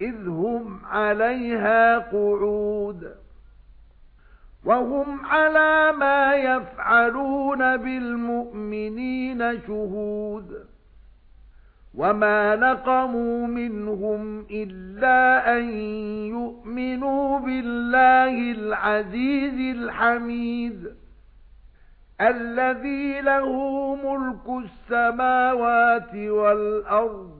إذ هم عليها قعود وهم على ما يفعلون بالمؤمنين شهود وما نقموا منهم إلا أن يؤمنوا بالله العزيز الحميد الذي له ملك السماوات والأرض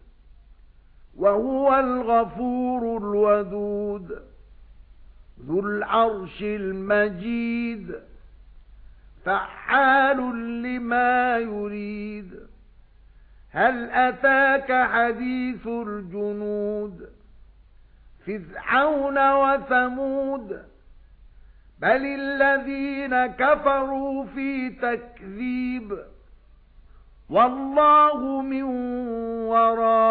وَهُوَ الْغَفُورُ الْوَدُودُ ذُو الْعَرْشِ الْمَجِيدُ فَعَّالٌ لِّمَا يُرِيدُ. هَلْ أَتَاكَ حَدِيثُ الْجُنُودِ؟ فِرْعَوْنَ وَثَمُودَ بَلِ الَّذِينَ كَفَرُوا فِي تَكْذِيبٍ. وَاللَّهُ مِنْ وَرَائِهِمْ